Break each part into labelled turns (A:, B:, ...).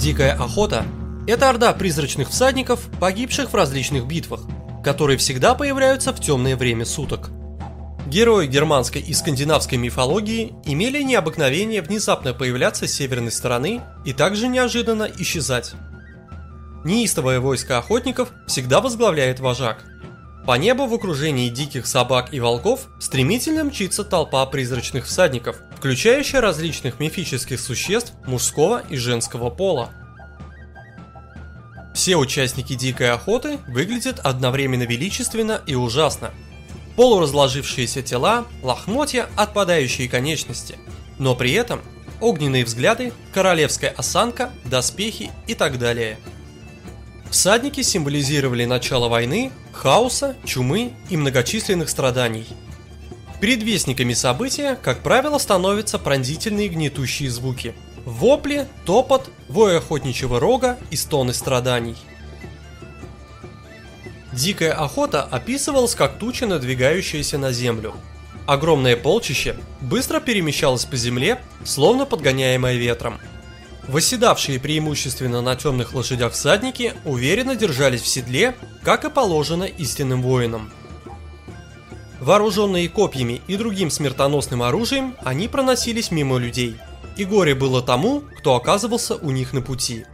A: Дикая охота – это орда призрачных всадников, погибших в различных битвах, которые всегда появляются в темное время суток. Герои германской и скандинавской мифологии имели необыкновение внезапно появляться с северной стороны и также неожиданно исчезать. Неистовое войско охотников всегда возглавляет вожак. По небу в окружении диких собак и волков стремительно мчится толпа призрачных всадников, включающая различных мифических существ мужского и женского пола. Все участники дикой охоты выглядят одновременно величественно и ужасно. Полуразложившиеся тела, лохмотья, отпадающие конечности. Но при этом огненные взгляды, королевская осанка, доспехи и так далее – Всадники символизировали начало войны, хаоса, чумы и многочисленных страданий. Предвестниками события, как правило, становятся пронзительные гнетущие звуки. Вопли, топот, вой охотничьего рога и стоны страданий. Дикая охота описывалась как туча, надвигающаяся на землю. Огромное полчище быстро перемещалось по земле, словно подгоняемое ветром. Восседавшие преимущественно на темных лошадях всадники уверенно держались в седле, как и положено истинным воинам. Вооруженные копьями и другим смертоносным оружием, они проносились мимо людей, и горе было тому, кто оказывался у них на пути.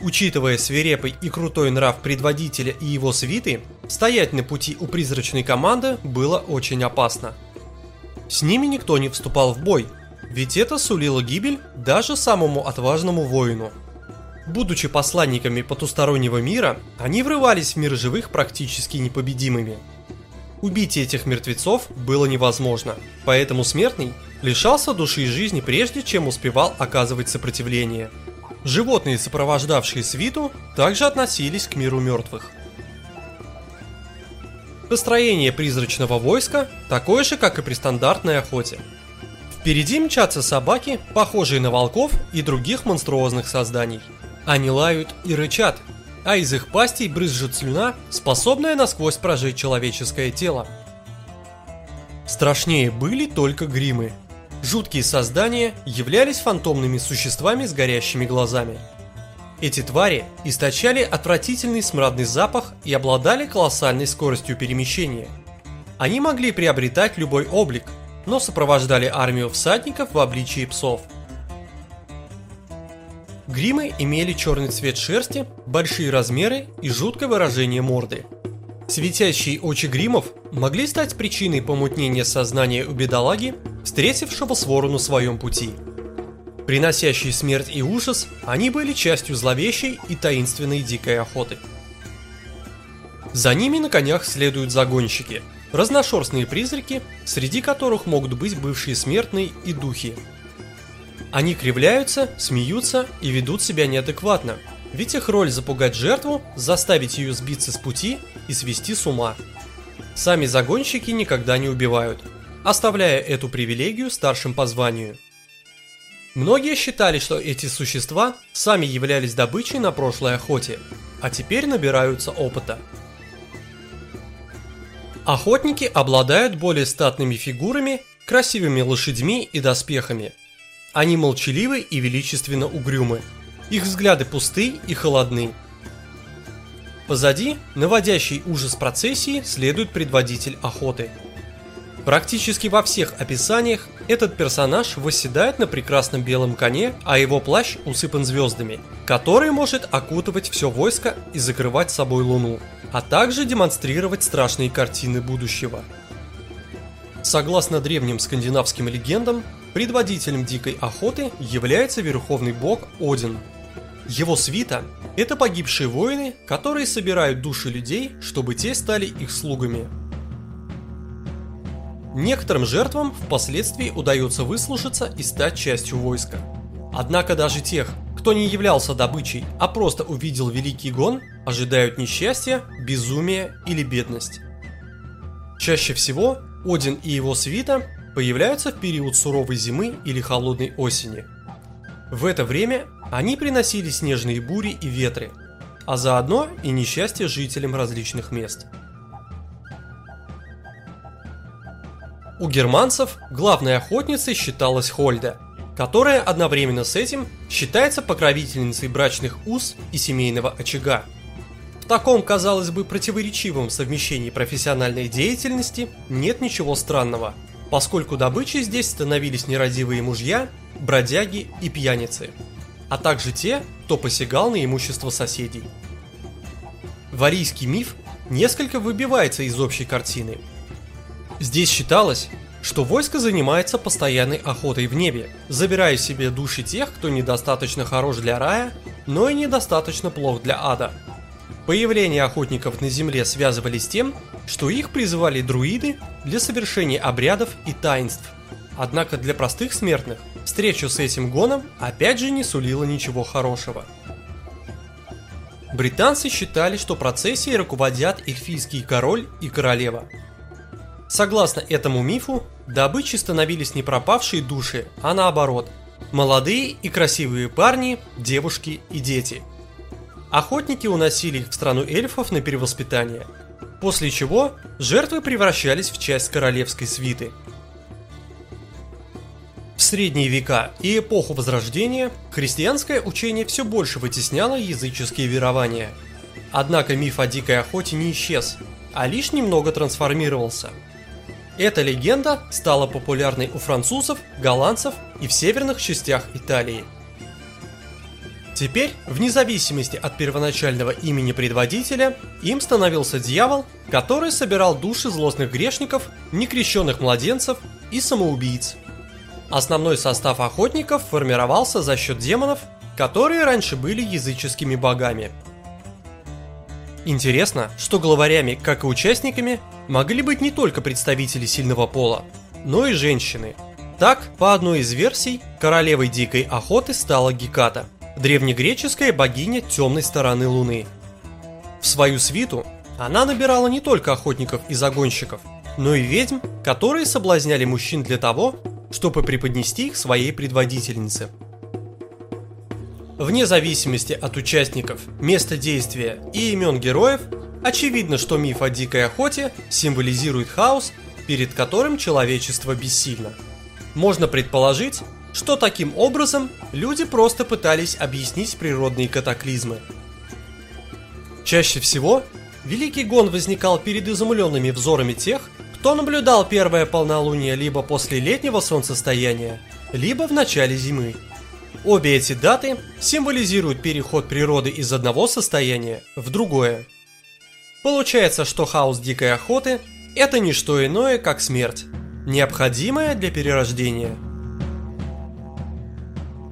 A: Учитывая свирепый и крутой нрав предводителя и его свиты, стоять на пути у призрачной команды было очень опасно. С ними никто не вступал в бой, ведь это сулило гибель даже самому отважному воину. Будучи посланниками потустороннего мира, они врывались в мир живых практически непобедимыми. Убить этих мертвецов было невозможно, поэтому смертный лишался души и жизни прежде, чем успевал оказывать сопротивление. Животные, сопровождавшие свиту, также относились к миру мертвых. Построение призрачного войска такое же, как и при стандартной охоте – Впереди мчатся собаки, похожие на волков и других монструозных созданий. Они лают и рычат, а из их пастей брызжет слюна, способная насквозь прожечь человеческое тело. Страшнее были только гримы. Жуткие создания являлись фантомными существами с горящими глазами. Эти твари источали отвратительный смрадный запах и обладали колоссальной скоростью перемещения. Они могли приобретать любой облик – но сопровождали армию всадников в обличии псов. Гримы имели черный цвет шерсти, большие размеры и жуткое выражение морды. Светящие очи гримов могли стать причиной помутнения сознания у бедолаги, встретившего свору на своем пути. Приносящие смерть и ужас, они были частью зловещей и таинственной дикой охоты. За ними на конях следуют загонщики – разношерстные призраки, среди которых могут быть бывшие смертные и духи. Они кривляются, смеются и ведут себя неадекватно, ведь их роль запугать жертву, заставить ее сбиться с пути и свести с ума. Сами загонщики никогда не убивают, оставляя эту привилегию старшим по званию. Многие считали, что эти существа сами являлись добычей на прошлой охоте, а теперь набираются опыта. Охотники обладают более статными фигурами, красивыми лошадьми и доспехами. Они молчаливы и величественно угрюмы. Их взгляды пусты и холодны. Позади, наводящий ужас процессии, следует предводитель охоты. Практически во всех описаниях этот персонаж восседает на прекрасном белом коне, а его плащ усыпан звездами, который может окутывать все войско и закрывать собой луну а также демонстрировать страшные картины будущего. Согласно древним скандинавским легендам, предводителем дикой охоты является верховный бог Один. Его свита – это погибшие воины, которые собирают души людей, чтобы те стали их слугами. Некоторым жертвам впоследствии удается выслушаться и стать частью войска. Однако даже тех, кто не являлся добычей, а просто увидел Великий Гон, ожидают несчастья, безумие или бедность. Чаще всего Один и его свита появляются в период суровой зимы или холодной осени. В это время они приносили снежные бури и ветры, а заодно и несчастье жителям различных мест. У германцев главной охотницей считалась Хольда – которая одновременно с этим считается покровительницей брачных уз и семейного очага. В таком, казалось бы, противоречивом совмещении профессиональной деятельности нет ничего странного, поскольку добычей здесь становились нерадивые мужья, бродяги и пьяницы, а также те, кто посягал на имущество соседей. Варийский миф несколько выбивается из общей картины. Здесь считалось, что войско занимается постоянной охотой в небе, забирая себе души тех, кто недостаточно хорош для рая, но и недостаточно плох для ада. Появление охотников на земле связывали с тем, что их призывали друиды для совершения обрядов и таинств. Однако для простых смертных встречу с этим гоном опять же не сулила ничего хорошего. Британцы считали, что процессией руководят эльфийский король и королева – Согласно этому мифу, добычей становились не пропавшие души, а наоборот, молодые и красивые парни, девушки и дети. Охотники уносили их в страну эльфов на перевоспитание, после чего жертвы превращались в часть королевской свиты. В средние века и эпоху Возрождения христианское учение все больше вытесняло языческие верования. Однако миф о дикой охоте не исчез, а лишь немного трансформировался – эта легенда стала популярной у французов, голландцев и в северных частях Италии. Теперь, вне зависимости от первоначального имени предводителя, им становился дьявол, который собирал души злостных грешников, некрещенных младенцев и самоубийц. Основной состав охотников формировался за счет демонов, которые раньше были языческими богами – Интересно, что главарями, как и участниками, могли быть не только представители сильного пола, но и женщины. Так, по одной из версий, королевой дикой охоты стала Геката, древнегреческая богиня темной стороны Луны. В свою свиту она набирала не только охотников и загонщиков, но и ведьм, которые соблазняли мужчин для того, чтобы преподнести их своей предводительнице – Вне зависимости от участников, места действия и имен героев, очевидно, что миф о дикой охоте символизирует хаос, перед которым человечество бессильно. Можно предположить, что таким образом люди просто пытались объяснить природные катаклизмы. Чаще всего Великий Гон возникал перед изумленными взорами тех, кто наблюдал первое полнолуние либо после летнего солнцестояния, либо в начале зимы. Обе эти даты символизируют переход природы из одного состояния в другое. Получается, что хаос дикой охоты – это не что иное, как смерть, необходимая для перерождения –